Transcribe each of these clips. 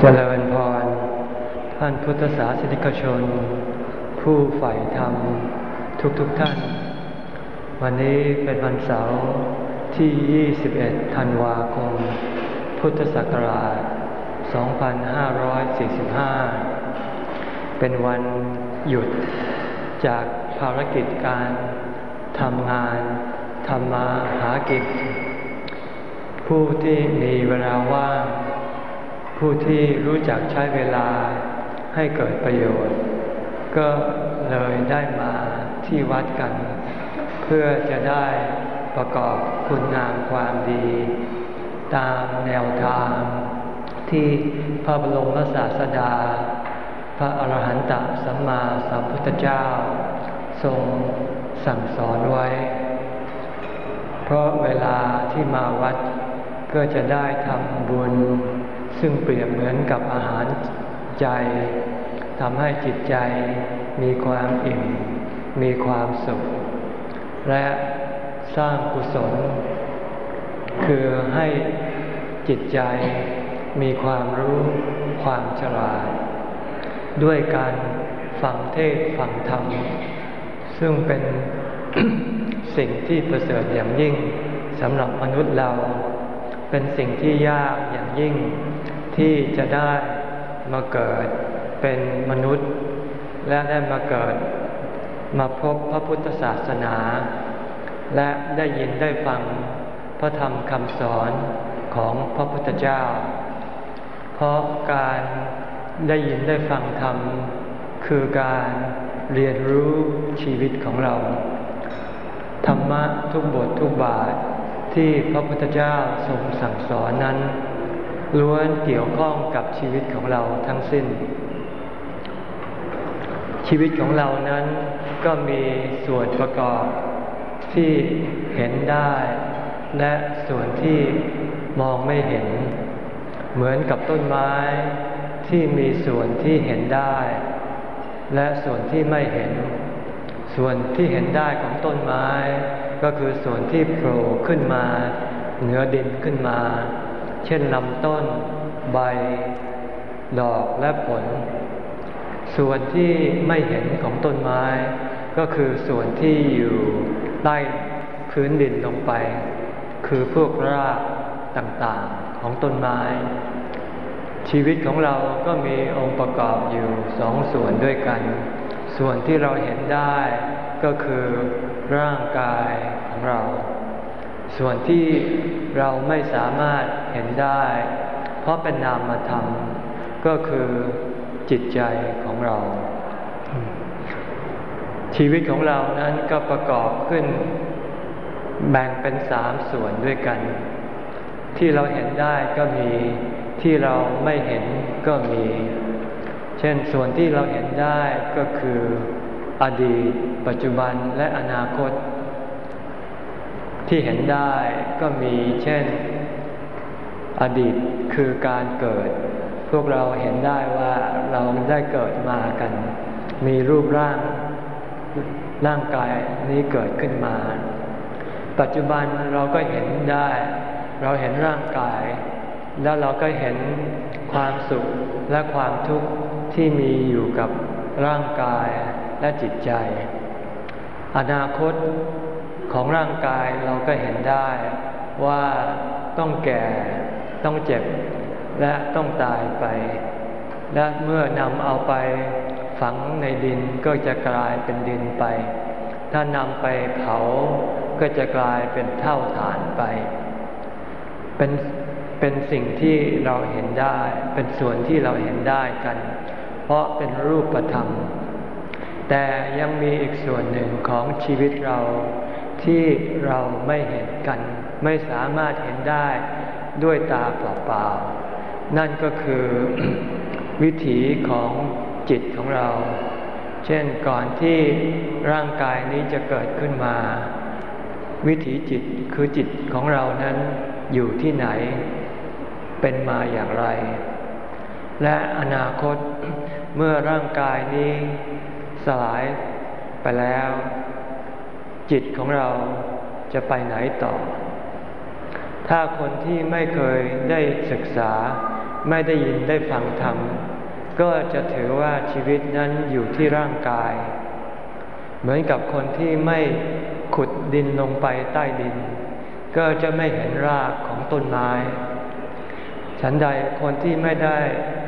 เจริญพร ท่านพุทธศาสนิกชน ผู้ใฝ่ธรรม ทุกๆทท่าน วันนี้เป็นวันเสาร์ที่ 21 ธันวาคม พุทธศักราช 2545 เป็นวันหยุดจากภารกิจการทำงานทำมาหากิจ ผู้ที่มีเวลาว่าง ผู้ที่รู้จักใช้เวลาให้เกิดประโยชน์ ก็เลยได้มาที่วัดกัน เพื่อจะได้ประกอบคุณงามความดี ตามแนวทางที่พระบรมศาสดา พระอรหันตสัมมาสัมพุทธเจ้า ทรงสั่งสอนไว้ เพราะเวลาที่มาวัดก็จะได้ทำบุญ ซึ่งเปรียบเหมือนกับอาหารใจทำให้จิตใจมีความอิ่ม มีความสุข และสร้างกุศล คือให้จิตใจมีความรู้ความฉลาด ด้วยการฟังเทศฟังธรรม ซึ่งเป็นสิ่งที่ประเสริฐอย่างยิ่งสำหรับมนุษย์เรา เป็นสิ่งที่ยากอย่าง ยิ่งที่จะได้มาเกิดเป็นมนุษย์ และได้มาเกิดมาพบพระพุทธศาสนา และได้ยินได้ฟังพระธรรมคำสอนของพระพุทธเจ้า เพราะการได้ยินได้ฟังธรรม คือการเรียนรู้ชีวิตของเรา ธรรมะทุกบททุกบาทที่พระพุทธเจ้าทรงสั่งสอนนั้น ล้วนเกี่ยวข้องกับชีวิตของเราทั้งสิ้น ชีวิตของเรานั้นก็มีส่วนประกอบที่เห็นได้ และส่วนที่มองไม่เห็น เหมือนกับต้นไม้ที่มีส่วนที่เห็นได้ และส่วนที่ไม่เห็น ส่วนที่เห็นได้ของต้นไม้ ก็คือส่วนที่โผล่ขึ้นมา เหนือดินขึ้นมา เช่นลำต้น ใบ ดอกและผล ส่วนที่ไม่เห็นของต้นไม้ ก็คือส่วนที่อยู่ใต้พื้นดินลงไป คือพวกรากต่างๆของต้นไม้ ชีวิตของเราก็มีองค์ประกอบอยู่สองส่วนด้วยกัน ส่วนที่เราเห็นได้ก็คือร่างกายของเรา ส่วนที่เราไม่สามารถเห็นได้ เพราะเป็นนามธรรมก็คือจิตใจของเรา ชีวิตของเรานั้นก็ประกอบขึ้น แบ่งเป็นสามส่วนด้วยกัน ที่เราเห็นได้ก็มีที่เราไม่เห็นก็มี เช่นส่วนที่เราเห็นได้ก็คือ อดีต ปัจจุบันและอนาคต ที่เห็นได้ก็มีเช่น อดีตคือการเกิด พวกเราเห็นได้ว่าเราได้เกิดมากัน มีรูปร่างร่างกายนี้เกิดขึ้นมา ปัจจุบันเราก็เห็นได้ เราเห็นร่างกาย แล้วเราก็เห็นความสุขและความทุกข์ที่มีอยู่กับร่างกายและจิตใจ อนาคต ของร่างกายเราก็เห็นได้ว่าต้องแก่ต้องเจ็บและต้องตายไป และเมื่อนำเอาไปฝังในดินก็จะกลายเป็นดินไป ถ้านำไปเผาก็จะกลายเป็นเท่าฐานไป เป็นเป็นสิ่งที่เราเห็นได้ เป็นส่วนที่เราเห็นได้กัน เพราะเป็นรูปธรรม แต่ยังมีอีกส่วนหนึ่งของชีวิตเรา ที่เราไม่เห็นกัน ไม่สามารถเห็นได้ด้วยตาเปล่าๆ นั่นก็คือวิถีของจิตของเรา เช่นก่อนที่ร่างกายนี้จะเกิดขึ้นมา วิถีจิตคือจิตของเรานั้นอยู่ที่ไหน เป็นมาอย่างไร และอนาคตเมื่อร่างกายนี้สลายไปแล้ว จิตของเราจะไปไหนต่อ ถ้าคนที่ไม่เคยได้ศึกษา ไม่ได้ยินได้ฟังธรรม ก็จะถือว่าชีวิตนั้นอยู่ที่ร่างกาย เหมือนกับคนที่ไม่ขุดดินลงไปใต้ดิน ก็จะไม่เห็นรากของต้นไม้ ฉันใดคนที่ไม่ได้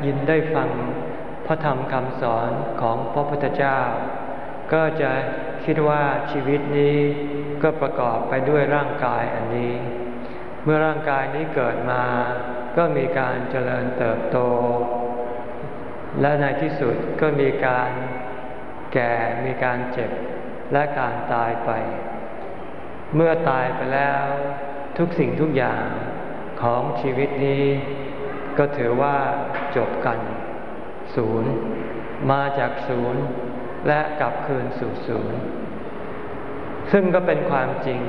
ยินได้ฟังพระธรรมคำสอนของพระพุทธเจ้า ก็จะ คิดว่าชีวิตนี้ก็ประกอบไปด้วยร่างกายอันนี้ เมื่อร่างกายนี้เกิดมา ก็มีการเจริญเติบโต และในที่สุดก็มีการแก่มีการเจ็บและการตายไป เมื่อตายไปแล้วทุกสิ่งทุกอย่างของชีวิตนี้ ก็ถือว่าจบกัน ศูนย์ มาจากศูนย์ และกลับคืนสู่ศูนย์ ซึ่งก็เป็นความจริง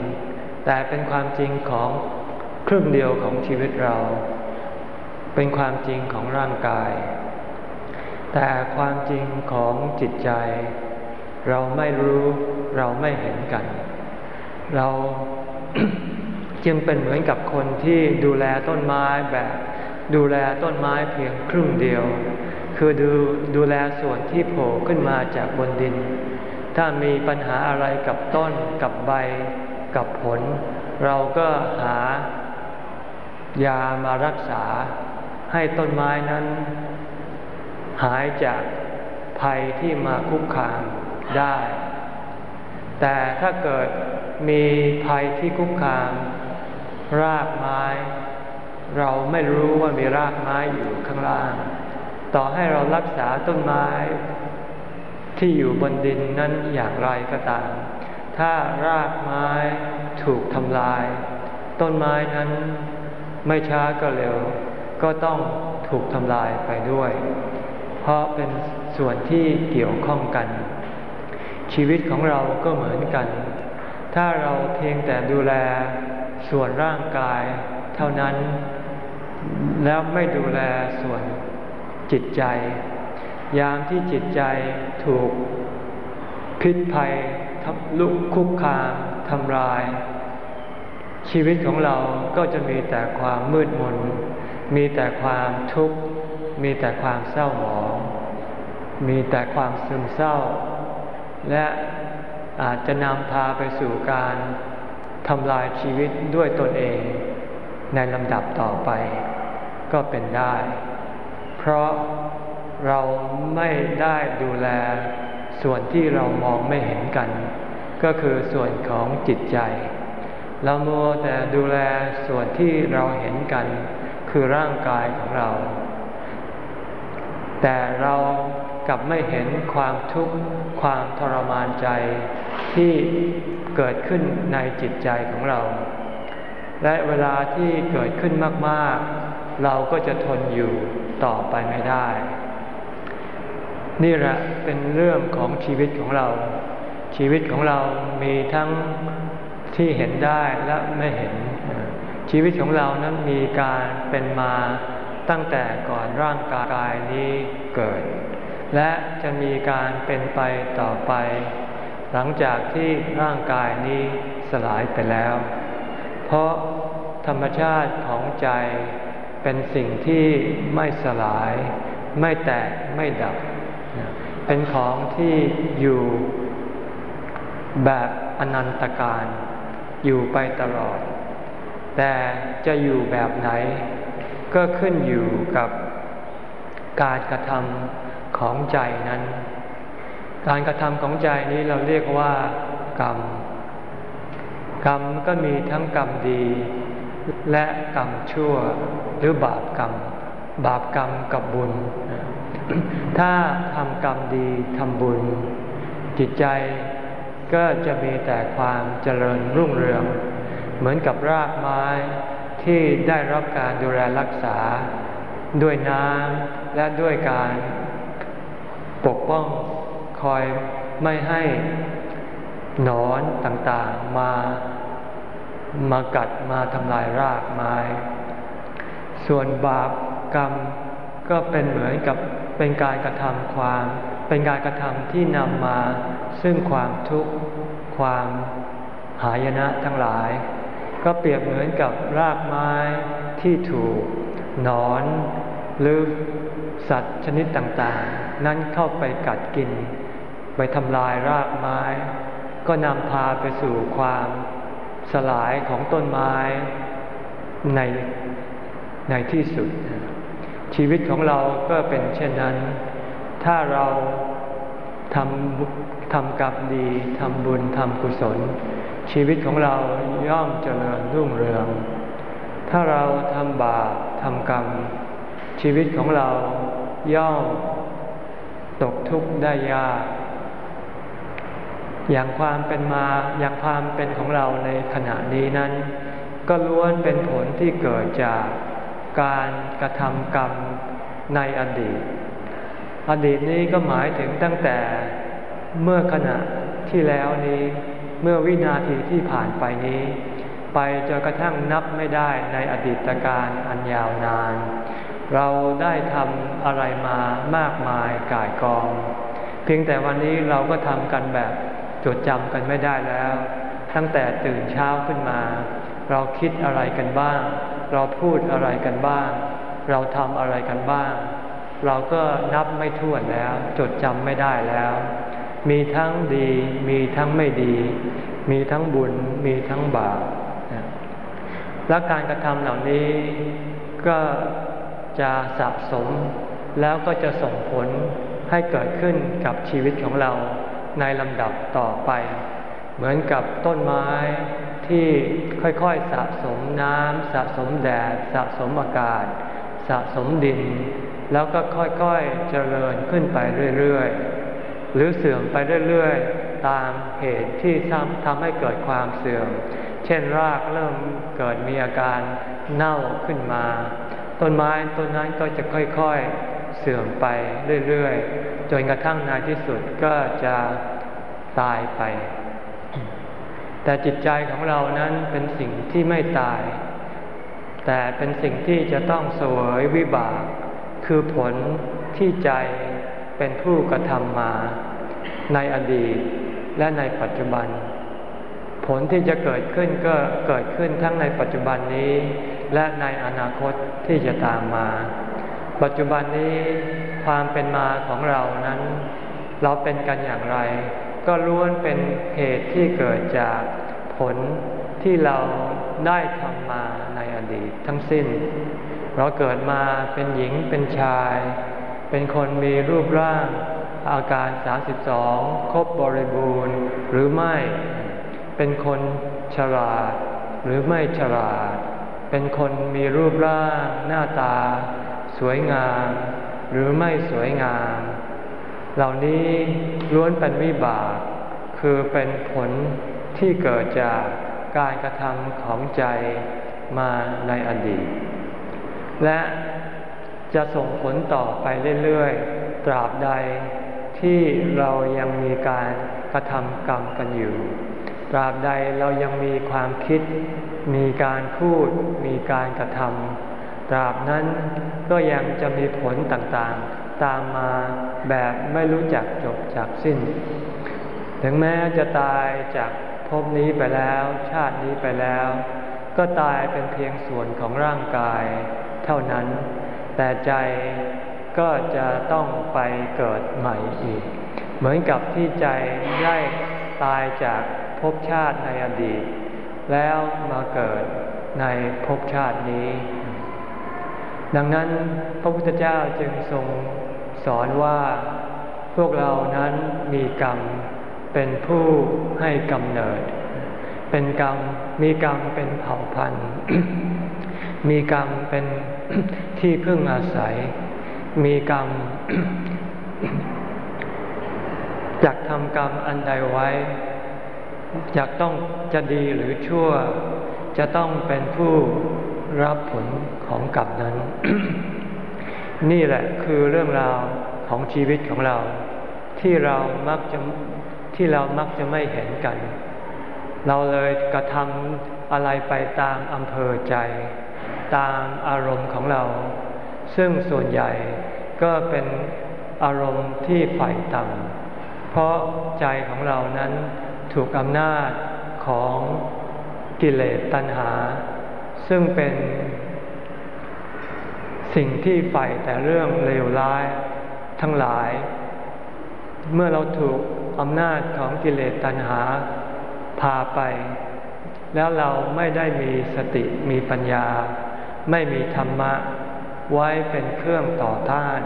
แต่เป็นความจริงของครึ่งเดียวของชีวิตเรา เป็นความจริงของร่างกาย แต่ความจริงของจิตใจ เราไม่รู้เราไม่เห็นกัน เราจึงเป็นเหมือนกับคนที่ดูแลต้นไม้แบบ ดูแลต้นไม้เพียงครึ่งเดียว คือดูดูแลส่วนที่โผล่ขึ้นมาจากบนดิน ถ้ามีปัญหาอะไรกับต้นกับใบ กับผล เราก็หายามารักษา ให้ต้นไม้นั้น หายจากภัยที่มาคุกคามได้ แต่ถ้าเกิดมีภัยที่คุกคาม รากไม้ เราไม่รู้ว่ามีรากไม้อยู่ข้างล่าง ต่อให้เรารักษาต้นไม้ ที่อยู่บนดินนั้นอย่างไรก็ตาม ถ้ารากไม้ถูกทำลาย ต้นไม้นั้นไม่ช้าก็เร็ว ก็ต้องถูกทำลายไปด้วย เพราะเป็นส่วนที่เกี่ยวข้องกัน ชีวิตของเราก็เหมือนกัน ถ้าเราเพียงแต่ดูแลส่วนร่างกายเท่านั้น แล้วไม่ดูแลส่วน จิตใจ ยามที่จิตใจถูกพิษภัยทับลุกคุกคามทำลาย ชีวิตของเราก็จะมีแต่ความมืดมน มีแต่ความทุกข์ มีแต่ความเศร้าหมอง มีแต่ความซึมเศร้า และอาจจะนำพาไปสู่การทำลายชีวิตด้วยตนเองในลำดับต่อไปก็เป็นได้ เพราะเราไม่ได้ดูแลส่วนที่เรามองไม่เห็นกัน ก็คือส่วนของจิตใจ เราโมแต่ดูแลส่วนที่เราเห็นกัน คือร่างกายของเรา แต่เรากลับไม่เห็นความทุกข์ความทรมานใจที่เกิดขึ้นในจิตใจของเรา และเวลาที่เกิดขึ้นมาก ๆ เราก็จะทนอยู่ ต่อไปไม่ได้ นี่แหละเป็นเรื่องของชีวิตของเรา ชีวิตของเรามีทั้งที่เห็นได้และไม่เห็น ชีวิตของเรานั้นมีการเป็นมาตั้งแต่ก่อนร่างกายนี้เกิด และจะมีการเป็นไปต่อไป หลังจากที่ร่างกายนี้สลายไปแล้ว เพราะธรรมชาติของใจ เป็นสิ่งที่ไม่สลาย ไม่แตกไม่ดับ เป็นของที่อยู่แบบอนันตการอยู่ไปตลอด แต่จะอยู่แบบไหน ก็ขึ้นอยู่กับการกระทำของใจนั้น การกระทำของใจนี้เราเรียกว่ากรรม กรรมก็มีทั้งกรรมดี และกรรมชั่วหรือบาปกรรม บาปกรรมกับบุญ ถ้าทำกรรมดีทำบุญ จิตใจก็จะมีแต่ความเจริญรุ่งเรือง เหมือนกับรากไม้ที่ได้รับการดูแลรักษา ด้วยน้ำและด้วยการปกป้องคอยไม่ให้หนอนต่างๆมา มากัดมาทำลายรากไม้ ส่วนบาปกรรมก็เป็นเหมือนกับเป็นการกระทำความ เป็นการกระทำที่นำมาซึ่งความทุกข์ความหายนะทั้งหลาย ก็เปรียบเหมือนกับรากไม้ที่ถูกหนอนหรือสัตว์ชนิดต่างๆ นั้นเข้าไปกัดกิน ไปทำลายรากไม้ ก็นำพาไปสู่ความ สลายของต้นไม้ในในที่สุด ชีวิตของเราก็เป็นเช่นนั้น ถ้าเราทำทำกรรมดีทำบุญทำกุศล ชีวิตของเราย่อมเจริญรุ่งเรือง ถ้าเราทำบาปทำกรรม ชีวิตของเราย่อมตกทุกข์ได้ยาก อย่างความเป็นมาอย่างความเป็นของเราในขณะนี้นั้น ก็ล้วนเป็นผลที่เกิดจากการกระทำกรรมในอดีต อดีตนี้ก็หมายถึงตั้งแต่เมื่อขณะที่แล้วนี้ เมื่อวินาทีที่ผ่านไปนี้ ไปจนกระทั่งนับไม่ได้ในอดีตการอันยาวนาน เราได้ทำอะไรมามากมายกายกอง เพียงแต่วันนี้เราก็ทำกันแบบ จดจำกันไม่ได้แล้ว ตั้งแต่ตื่นเช้าขึ้นมา เราคิดอะไรกันบ้าง เราพูดอะไรกันบ้าง เราทำอะไรกันบ้าง เราก็นับไม่ถ้วนแล้ว จดจำไม่ได้แล้ว มีทั้งดี มีทั้งไม่ดี มีทั้งบุญ มีทั้งบาปและการกระทำเหล่านี้ก็จะสะสมแล้วก็จะส่งผลให้เกิดขึ้นกับชีวิตของเรา ในลำดับต่อไป เหมือนกับต้นไม้ที่ค่อยๆสะสมน้ำสะสมแดด สะสมอากาศ สะสมดิน แล้วก็ค่อยๆเจริญขึ้นไปเรื่อยๆ หรือเสื่อมไปเรื่อยๆ ตามเหตุที่ทำให้เกิดความเสื่อม เช่นรากเริ่มเกิดมีอาการเน่าขึ้นมา ต้นไม้ต้นนั้นก็จะค่อยๆ เสื่อมไปเรื่อยๆ จนกระทั่งในที่สุดก็จะตายไป แต่จิตใจของเรานั้นเป็นสิ่งที่ไม่ตาย แต่เป็นสิ่งที่จะต้องเสวยวิบาก คือผลที่ใจเป็นผู้กระทำมาในอดีตและในปัจจุบัน ผลที่จะเกิดขึ้นก็เกิดขึ้นทั้งในปัจจุบันนี้ และในอนาคตที่จะตามมา ปัจจุบันนี้ความเป็นมาของเรานั้น เราเป็นกันอย่างไร ก็ล้วนเป็นเหตุที่เกิดจากผลที่เราได้ทำมาในอดีตทั้งสิ้น เราเกิดมาเป็นหญิงเป็นชาย เป็นคนมีรูปร่างอาการ 32 ครบบริบูรณ์หรือไม่ เป็นคนฉลาดหรือไม่ฉลาด เป็นคนมีรูปร่างหน้าตา สวยงาม หรือไม่สวยงาม เหล่านี้ล้วนเป็นวิบาก คือเป็นผลที่เกิดจากการกระทำของใจมาในอดีต และจะส่งผลต่อไปเรื่อยๆ ตราบใดที่เรายังมีการกระทำกรรมกันอยู่ ตราบใดเรายังมีความคิด มีการพูด มีการกระทำ ตราบนั้นก็ยังจะมีผลต่างๆ ตามมาแบบไม่รู้จักจบจากสิ้น ถึงแม้จะตายจากภพนี้ไปแล้ว ชาตินี้ไปแล้ว ก็ตายเป็นเพียงส่วนของร่างกายเท่านั้น แต่ใจก็จะต้องไปเกิดใหม่อีก เหมือนกับที่ใจได้ตายจากภพชาติในอดีต แล้วมาเกิดในภพชาตินี้ ดังนั้นพระพุทธเจ้าจึงทรงสอนว่าพวกเรานั้นมีกรรมเป็นผู้ให้กำเนิด เป็นกรรมมีกรรมเป็นเผ่าพันธุ์ มีกรรมเป็นที่พึ่งอาศัย มีกรรมอยากทำกรรมอันใดไว้อยากต้องจะดีหรือชั่ว จะต้องเป็นผู้ รับผลของกรรมนั้น นี่แหละคือเรื่องราวของชีวิตของเรา ที่เรามักจะที่เรามักจะไม่เห็นกัน เราเลยกระทำอะไรไปตามอำเภอใจ ตามอารมณ์ของเรา ซึ่งส่วนใหญ่ก็เป็นอารมณ์ที่ฝ่ายต่ำเพราะใจของเรานั้นถูกอำนาจของกิเลสตัณหา ซึ่งเป็นสิ่งที่ใฝ่แต่เรื่องเลวร้ายทั้งหลาย เมื่อเราถูกอำนาจของกิเลสตัณหาพาไป แล้วเราไม่ได้มีสติมีปัญญา ไม่มีธรรมะ ไว้เป็นเครื่องต่อต้าน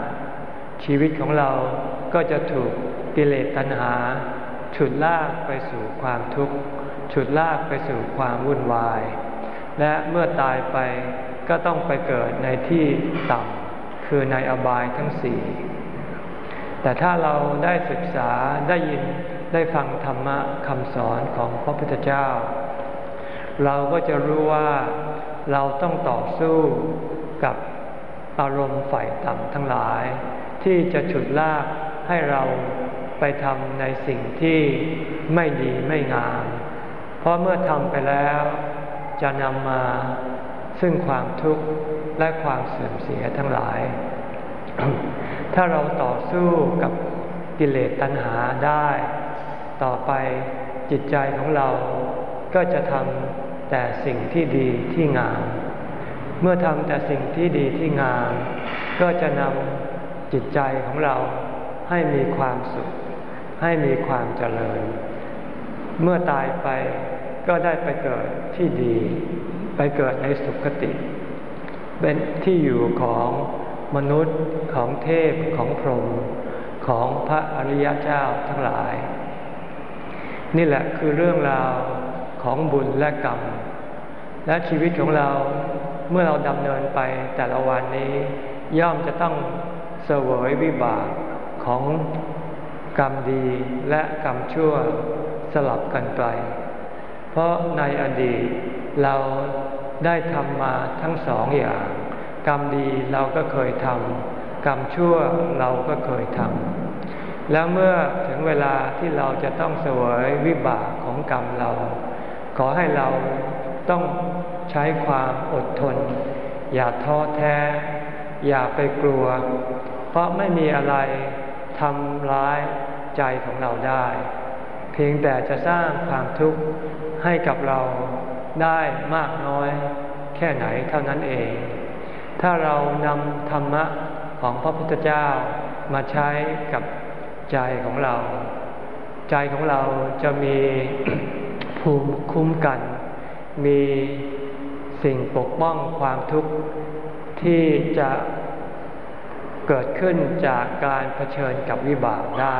ชีวิตของเราก็จะถูกกิเลสตัณหา ฉุดลากไปสู่ความทุกข์ ฉุดลากไปสู่ความวุ่นวาย และเมื่อตายไปก็ต้องไปเกิดในที่ต่ำคือในอบายทั้งสี่แต่ถ้าเราได้ศึกษาได้ยินได้ฟังธรรมะคำสอนของพระพุทธเจ้า เราก็จะรู้ว่าเราต้องต่อสู้กับอารมณ์ฝ่ายต่ำทั้งหลาย ที่จะฉุดลากให้เราไปทำในสิ่งที่ไม่ดีไม่งาม เพราะเมื่อทำไปแล้ว จะนำมาซึ่งความทุกข์และความเสื่อมเสียทั้งหลาย ถ้าเราต่อสู้กับกิเลสตัณหาได้ ต่อไปจิตใจของเราก็จะทำแต่สิ่งที่ดีที่งาม เมื่อทำแต่สิ่งที่ดีที่งาม ก็จะนำจิตใจของเราให้มีความสุข ให้มีความเจริญ เมื่อตายไป ก็ได้ไปเกิดที่ดี ไปเกิดในสุคติ เป็นที่อยู่ของมนุษย์ของเทพของพรหมของพระอริยเจ้าทั้งหลาย นี่แหละคือเรื่องราวของบุญและกรรม และชีวิตของเราเมื่อเราดำเนินไปแต่ละวันนี้ ย่อมจะต้องเสวยวิบากของกรรมดีและกรรมชั่วสลับกันไป เพราะในอดีตเราได้ทำมาทั้งสองอย่าง กรรมดีเราก็เคยทำกรรมชั่วเราก็เคยทำแล้วเมื่อถึงเวลาที่เราจะต้องเสวยวิบากของกรรมเรา ขอให้เราต้องใช้ความอดทน อย่าท้อแท้ อย่าไปกลัว เพราะไม่มีอะไรทำร้ายใจของเราได้ เพียงแต่จะสร้างความทุกข์ ให้กับเราได้มากน้อยแค่ไหนเท่านั้นเอง ถ้าเรานำธรรมะของพระพุทธเจ้ามาใช้กับใจของเรา ใจของเราจะมีภูมิคุ้มกัน มีสิ่งปกป้องความทุกข์ที่จะเกิดขึ้นจากการเผชิญกับวิบากได้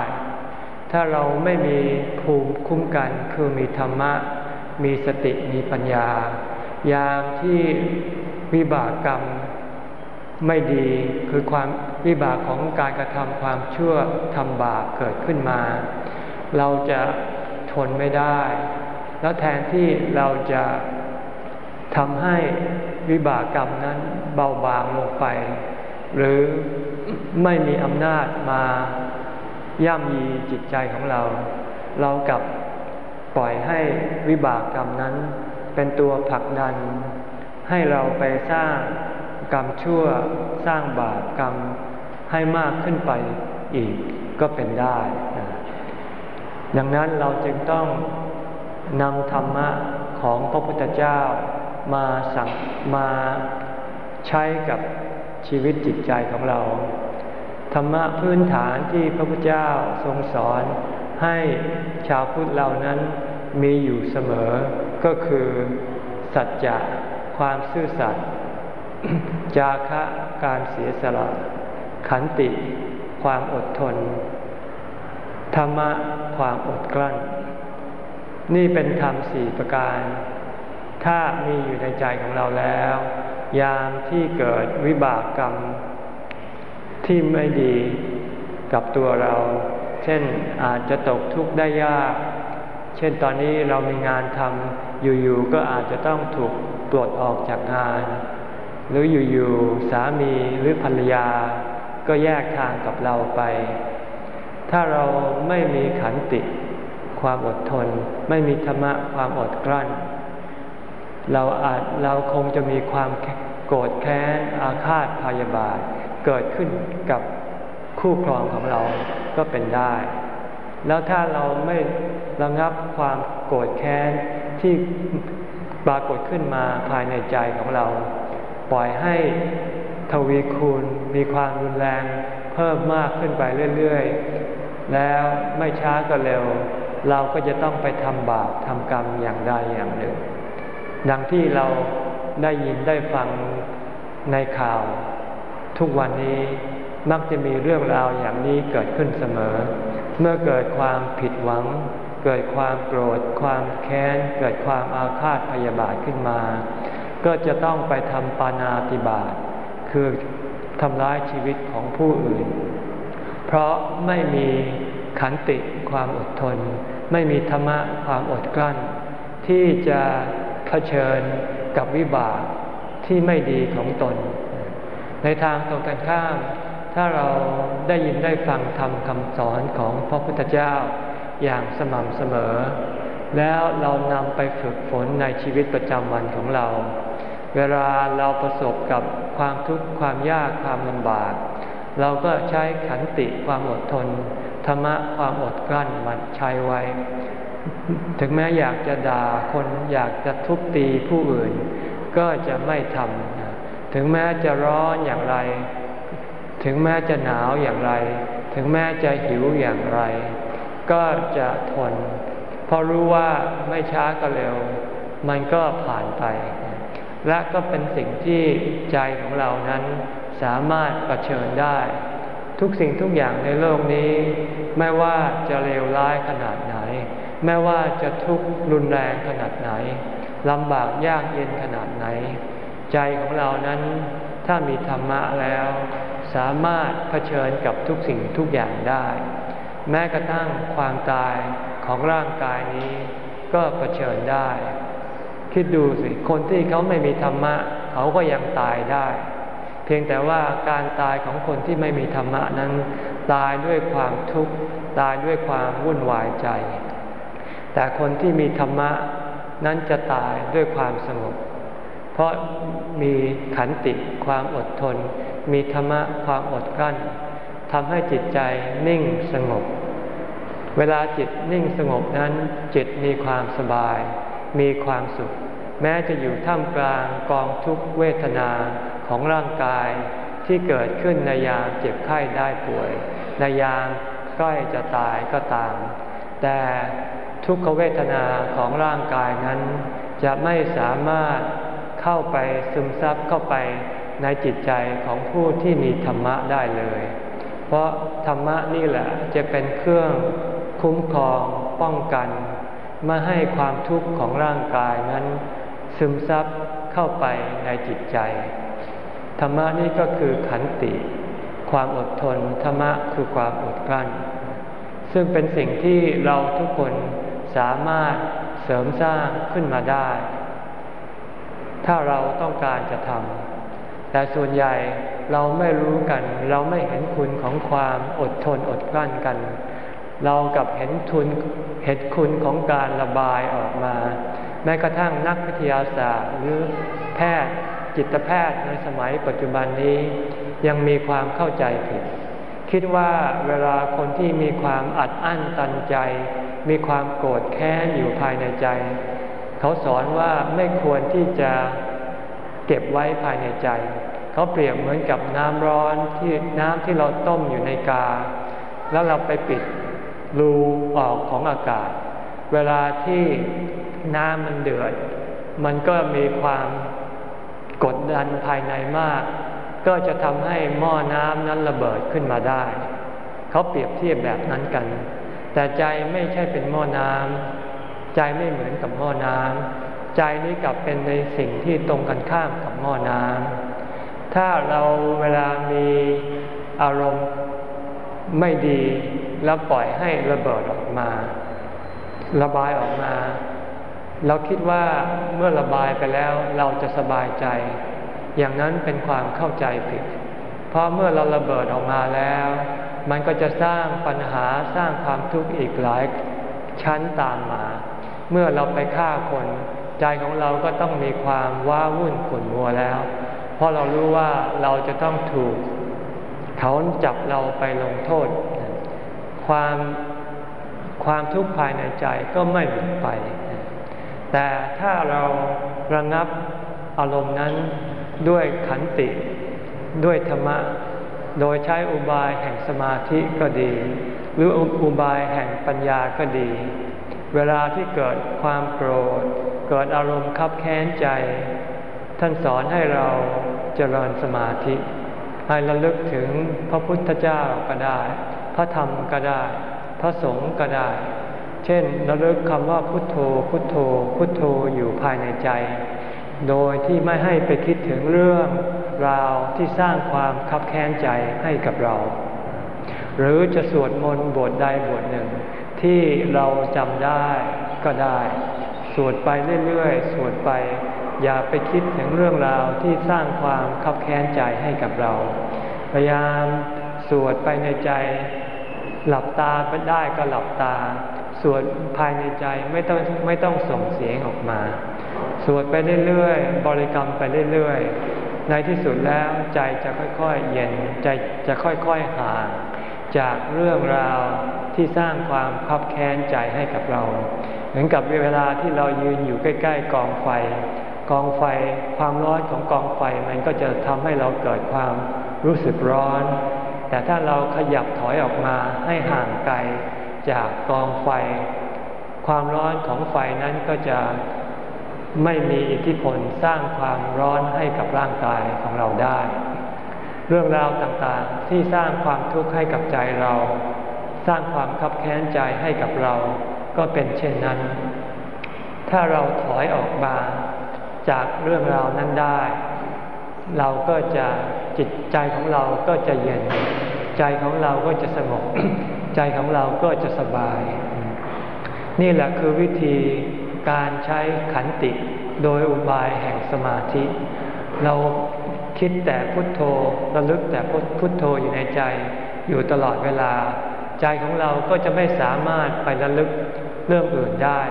ถ้าเราไม่มีภูมิคุ้มกันคือมีธรรมะ มีสติมีปัญญา ยามที่วิบากกรรมไม่ดีคือความวิบากของการกระทำความชั่วทำบาปเกิดขึ้นมา เราจะทนไม่ได้ แล้วแทนที่เราจะทำให้วิบากกรรมนั้นเบาบางลงไป หรือไม่มีอำนาจมาย่ำยีจิตใจของเรา เรากับ ปล่อยให้วิบากกรรมนั้น เป็นตัวผลักดัน ให้เราไปสร้างกรรมชั่วสร้างบาปกรรมให้มากขึ้นไปอีกก็เป็นได้ ดังนั้นเราจึงต้องนำธรรมะของพระพุทธเจ้ามาสั่งมาใช้กับชีวิตจิตใจของเรา ธรรมะพื้นฐานที่พระพุทธเจ้าทรงสอนให้ชาวพุทธเหล่านั้น มีอยู่เสมอ ก็คือสัจจะความซื่อสัตย์จาคะการเสียสละ ขันติความอดทน ธรรมะความอดกลั้น นี่เป็นธรรมสี่ประการ ถ้ามีอยู่ในใจของเราแล้ว ยามที่เกิดวิบากกรรม ที่ไม่ดีกับตัวเรา เช่นอาจจะตกทุกข์ได้ยาก เช่นตอนนี้เรามีงานทำอยู่ๆก็อาจจะต้องถูกปลดออกจากงาน หรืออยู่ๆสามีหรือภรรยา ก็แยกทางกับเราไป ถ้าเราไม่มีขันติ ความอดทน ไม่มีธรรมะความอดกลั้น เราอาจเราคงจะมีความโกรธแค้นอาฆาตพยาบาท เกิดขึ้นกับคู่ครองของเราก็เป็นได้ แล้วถ้าเราไม่ ระงับความโกรธแค้นที่ปรากฏขึ้นมาภายในใจของเรา ปล่อยให้ทวีคูณมีความรุนแรงเพิ่มมากขึ้นไปเรื่อยๆ แล้วไม่ช้าก็เร็ว เราก็จะต้องไปทำบาปทำกรรมอย่างใดอย่างหนึ่ง ดังที่เราได้ยินได้ฟังในข่าว ทุกวันนี้มักจะมีเรื่องราวอย่างนี้เกิดขึ้นเสมอ เมื่อเกิดความผิดหวัง เกิดความโกรธ ความแค้น เกิดความอาฆาตพยาบาทขึ้นมา ก็จะต้องไปทำปานาติบาตคือทำร้ายชีวิตของผู้อื่น เพราะไม่มีขันติความอดทน ไม่มีธรรมะความอดกลั้น ที่จะเผชิญกับวิบากที่ไม่ดีของตน ในทางตรงกันข้าม ถ้าเราได้ยินได้ฟังธรรมคำสอนของพระพุทธเจ้า อย่างสม่ำเสมอ แล้วเรานำไปฝึกฝนในชีวิตประจำวันของเรา เวลาเราประสบกับความทุกข์ความยากความลำบาก เราก็ใช้ขันติความอดทน ธรรมะความอดกลั้นมาใช้ไว้ ถึงแม้อยากจะด่าคนอยากจะทุบตีผู้อื่น ก็จะไม่ทำถึงแม้จะร้อนอย่างไร ถึงแม้จะหนาวอย่างไร ถึงแม้จะหิวอย่างไร ก็จะทน เพราะรู้ว่าไม่ช้าก็เร็ว มันก็ผ่านไป และก็เป็นสิ่งที่ใจของเรานั้นสามารถประเชิญได้ ทุกสิ่งทุกอย่างในโลกนี้ ไม่ว่าจะเลวร้ายขนาดไหน ไม่ว่าจะทุกข์รุนแรงขนาดไหนลำบากยากเย็นขนาดไหน ใจของเรานั้นถ้ามีธรรมะแล้ว สามารถเผชิญกับทุกสิ่งทุกอย่างได้ แม้กระทั่งความตายของร่างกายนี้ ก็เผชิญได้ คิดดูสิ คนที่เขาไม่มีธรรมะ เขาก็ยังตายได้ เพียงแต่ว่าการตายของคนที่ไม่มีธรรมะนั้น ตายด้วยความทุกข์ตายด้วยความวุ่นวายใจ แต่คนที่มีธรรมะนั้นจะตายด้วยความสงบเพราะมีขันติความอดทน มีธรรมะความอดกลั้น ทำให้จิตใจนิ่งสงบ เวลาจิตนิ่งสงบนั้น จิตมีความสบาย มีความสุข แม้จะอยู่ท่ามกลางกองทุกเวทนาของร่างกายที่เกิดขึ้นในยามเจ็บไข้ได้ป่วย ในยามใกล้จะตายก็ตาม แต่ทุกขเวทนาของร่างกายนั้น จะไม่สามารถเข้าไปซึมซับเข้าไปในจิตใจของผู้ที่มีธรรมะได้เลย เพราะธรรมะนี่แหละจะเป็นเครื่องคุ้มครองป้องกันไม่ให้ความทุกข์ของร่างกายนั้น ซึมซับเข้าไปในจิตใจ ธรรมะนี่ก็คือขันติ ความอดทนธรรมะคือความอดกลั้น ซึ่งเป็นสิ่งที่เราทุกคนสามารถเสริมสร้างขึ้นมาได้ ถ้าเราต้องการจะทำแต่ส่วนใหญ่ เราไม่รู้กัน เราไม่เห็นคุณของความอดทนอดกลั้นกัน เรากับเห็นทุนเห็นคุณของการระบายออกมา แม้กระทั่งนักวิทยาศาสตร์หรือแพทย์จิตแพทย์ในสมัยปัจจุบันนี้ ยังมีความเข้าใจผิด คิดว่าเวลาคนที่มีความอัดอั้นตันใจ มีความโกรธแค้นอยู่ภายในใจ เขาสอนว่าไม่ควรที่จะเก็บไว้ภายในใจ เขาเปรียบเหมือนกับน้ำร้อนที่น้ำที่เราต้มอยู่ในกา แล้วเราไปปิดรูออกของอากาศ เวลาที่น้ำมันเดือด มันก็มีความกดดันภายในมาก ก็จะทำให้หม้อน้ำนั้นระเบิดขึ้นมาได้ เขาเปรียบเทียบแบบนั้นกัน แต่ใจไม่ใช่เป็นหม้อน้ำใจไม่เหมือนกับหม้อน้ำใจนี้กลับเป็นในสิ่งที่ตรงกันข้ามกับหม้อน้ำ ถ้าเราเวลามีอารมณ์ไม่ดีแล้วปล่อยให้ระเบิดออกมา ระบายออกมา เราคิดว่าเมื่อระบายไปแล้วเราจะสบายใจ อย่างนั้นเป็นความเข้าใจผิด เพราะเมื่อเราระเบิดออกมาแล้ว มันก็จะสร้างปัญหาสร้างความทุกข์อีกหลายชั้นตามมา เมื่อเราไปฆ่าคน ใจของเราก็ต้องมีความว้าวุ่นขุ่นมัวแล้ว ราะเรารู้ว่าเราจะต้องถูกเขาจับเราไปลงโทษ ความความทุกข์ภายในใจก็ไม่หมดไป แต่ถ้าเราระงับอารมณ์นั้นด้วยขันติด้วยธรรมะ โดยใช้อุบายแห่งสมาธิก็ดี หรืออุบายแห่งปัญญาก็ดี เวลาที่เกิดความโกรธ เกิดอารมณ์คับแค้นใจ ท่านสอนให้เรา เจริญสมาธิให้ระลึกถึงพระพุทธเจ้าก็ได้ พระธรรมก็ได้ พระสงฆ์ก็ได้ เช่นระลึกคำว่าพุทโธ พุทโธ พุทโธอยู่ภายในใจ โดยที่ไม่ให้ไปคิดถึงเรื่องราวที่สร้างความคับแค้นใจให้กับเรา หรือจะสวดมนต์บทใดบทหนึ่ง ที่เราจำได้ก็ได้ สวดไปเรื่อยๆ สวดไป อย่าไปคิดถึงเรื่องราวที่สร้างความคับแค้นใจให้กับเรา พยายามสวดไปในใจ หลับตาไปได้ก็หลับตา สวดภายในใจไม่ต้องไม่ต้องส่งเสียงออกมา สวดไปเรื่อยๆ บริกรรมไปเรื่อยๆ ในที่สุดแล้วใจจะค่อยๆ เย็นใจจะค่อยๆห่างจากเรื่องราวที่สร้างความคับแค้นใจให้กับเรา เหมือนกับเวลาที่เรายืนอยู่ใกล้ ๆ กองไฟ กองไฟความร้อนของกองไฟมันก็จะทำให้เราเกิดความรู้สึกร้อน แต่ถ้าเราขยับถอยออกมาให้ห่างไกลจากกองไฟ ความร้อนของไฟนั้นก็จะไม่มีอิทธิพลสร้างความร้อนให้กับร่างกายของเราได้ เรื่องราวต่างๆที่สร้างความทุกข์ให้กับใจเรา สร้างความคับแค้นใจให้กับเรา ก็เป็นเช่นนั้น ถ้าเราถอยออกมา จากเรื่องราวนั้นได้ เราก็จะจิตใจของเราก็จะเย็น ใจของเราก็จะสงบ ใจของเราก็จะสบาย นี่แหละคือวิธีการใช้ขันติโดยอุบายแห่งสมาธิ เราคิดแต่พุทโธระลึกแต่พุทโธอยู่ในใจอยู่ตลอดเวลา ใจของเราก็จะไม่สามารถไประลึกเรื่องอื่นได้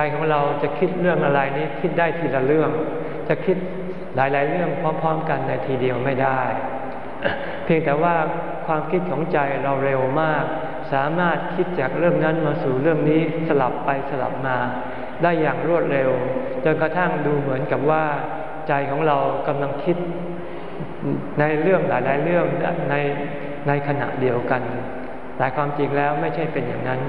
ใจของเราจะคิดเรื่องอะไรนี้คิดได้ทีละเรื่อง จะคิดหลาย ๆ เรื่องพร้อม ๆ กันในทีเดียวไม่ได้ เพียงแต่ว่าความคิดของใจเราเร็วมาก สามารถคิดจากเรื่องนั้นมาสู่เรื่องนี้สลับไปสลับมา ได้อย่างรวดเร็วจนกระทั่งดูเหมือนกับว่า ใจของเรากำลังคิดในเรื่องหลาย ๆ เรื่องในในขณะเดียวกัน แต่ความจริงแล้วไม่ใช่เป็นอย่างนั้น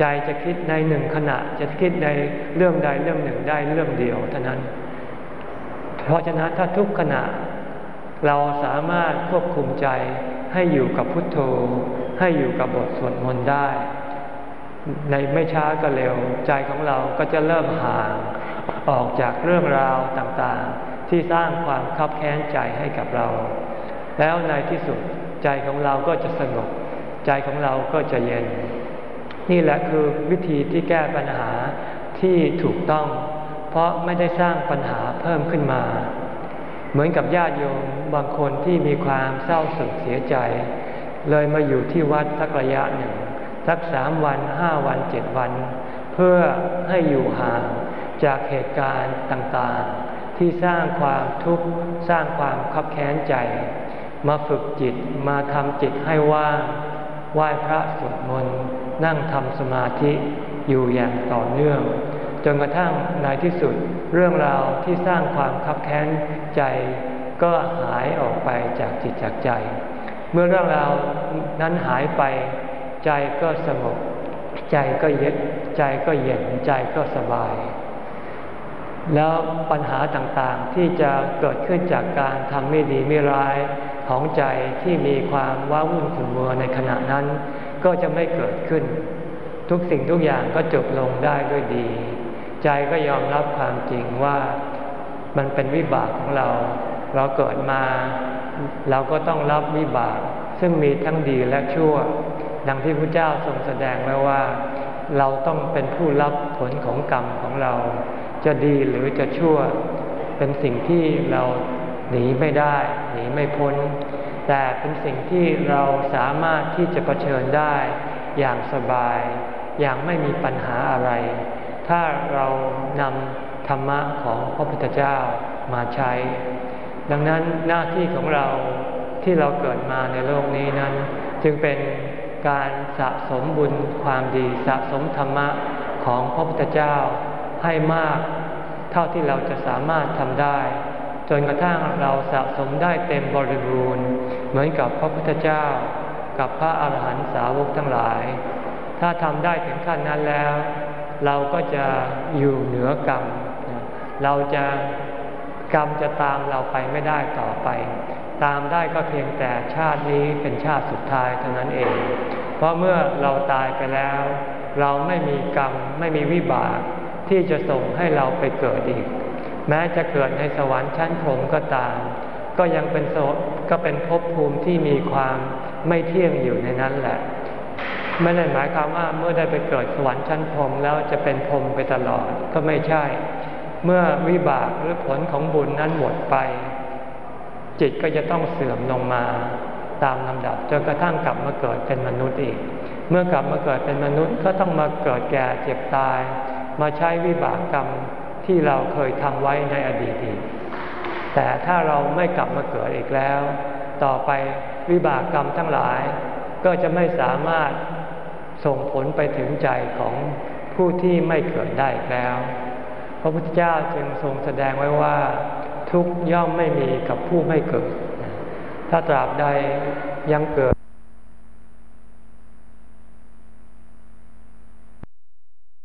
ใจจะคิดในหนึ่งขณะจะคิดในเรื่องใดเรื่องหนึ่งได้เรื่องเดียวเท่านั้น เพราะฉะนั้นถ้าทุกขณะ เราสามารถควบคุมใจให้อยู่กับพุทโธ ให้อยู่กับบทสวดมนต์ได้ ในไม่ช้าก็เร็ว ใจของเราก็จะเริ่มห่างออกจากเรื่องราวต่างๆ ที่สร้างความคับแค้นใจให้กับเรา แล้วในที่สุดใจของเราก็จะสงบ ใจของเราก็จะเย็น นี่แหละคือวิธีที่แก้ปัญหาที่ถูกต้อง เพราะไม่ได้สร้างปัญหาเพิ่มขึ้นมา เหมือนกับญาติโยมบางคนที่มีความเศร้าโศกเสียใจ เลยมาอยู่ที่วัดสักระยะหนึ่งสักสามวันห้าวันเจ็ดวัน เพื่อให้อยู่ห่างจากเหตุการณ์ต่างๆ ที่สร้างความทุกข์สร้างความคับแค้นใจ มาฝึกจิตมาทำจิตให้ว่างไหว้พระสวดมนต์ นั่งทำสมาธิอยู่อย่างต่อเนื่อง จนกระทั่งในที่สุดเรื่องราวที่สร้างความคับแค้นใจก็หายออกไปจากจิตจากใจ เมื่อเรื่องราวนั้นหายไป ใจก็สงบใจก็เย็นใจก็เย็นใจก็สบาย แล้วปัญหาต่างๆที่จะเกิดขึ้นจากการทำไม่ดีไม่ร้ายของใจที่มีความว้าวุ่นขุ่นมัวในขณะนั้น ก็จะไม่เกิดขึ้น ทุกสิ่งทุกอย่างก็จบลงได้ด้วยดี ใจก็ยอมรับความจริงว่ามันเป็นวิบากของเรา เราเกิดมา เราก็ต้องรับวิบาก ซึ่งมีทั้งดีและชั่ว ดังที่พระเจ้าทรงแสดงไว้ว่า เราต้องเป็นผู้รับผลของกรรมของเรา จะดีหรือจะชั่ว เป็นสิ่งที่เราหนีไม่ได้ หนีไม่พ้น แต่เป็นสิ่งที่เราสามารถที่จะะเผชิญได้อย่างสบาย อย่างไม่มีปัญหาอะไร ถ้าเรานำธรรมะของพระพุทธเจ้ามาใช้ ดังนั้นหน้าที่ของเราที่เราเกิดมาในโลกนี้นั้น จึงเป็นการสะสมบุญความดีสะสมธรรมะของพระพุทธเจ้าให้มาก เท่าที่เราจะสามารถทำได้ จนกระทั่งเราสะสมได้เต็มบริบูรณ์ เหมือนกับพระพุทธเจ้า กับพระอาหารหันตสาวกทั้งหลาย ถ้าทำได้ถึงขั้นนั้นแล้ว เราก็จะอยู่เหนือกรรม เราจะกรรมจะตามเราไปไม่ได้ต่อไป ตามได้ก็เพียงแต่ชาตินี้เป็นชาติสุดท้ายเท่านั้นเอง เพราะเมื่อเราตายไปแล้ว เราไม่มีกรรมไม่มีวิบากที่จะส่งให้เราไปเกิดอีก แม้จะเกิดในสวรรค์ชั้นพรหมก็ตาม ก็ยังเป็นโสก็เป็นภพภูมิที่มีความไม่เที่ยงอยู่ในนั้นแหละ ไม่ได้หมายความว่าเมื่อได้ไปเกิดสวรรค์ชั้นพรหมแล้วจะเป็นพรหมไปตลอดก็ไม่ใช่ เมื่อวิบากหรือผลของบุญนั้นหมดไป จิตก็จะต้องเสื่อมลงมาตามลำดับจนกระทั่งกลับมาเกิดเป็นมนุษย์อีก เมื่อกลับมาเกิดเป็นมนุษย์ก็ต้องมาเกิดแก่เจ็บตาย มาใช้วิบากกรรม ที่เราเคยทำไว้ในอดีตอีกแต่ถ้าเราไม่กลับมาเกิดอีกแล้ว ต่อไปวิบากกรรมทั้งหลาย ก็จะไม่สามารถส่งผลไปถึงใจของผู้ที่ไม่เกิดได้อีกแล้ว พระพุทธเจ้าจึงทรงแสดงไว้ว่า ทุกย่อมไม่มีกับผู้ไม่เกิด ถ้าตราบใดยังเกิด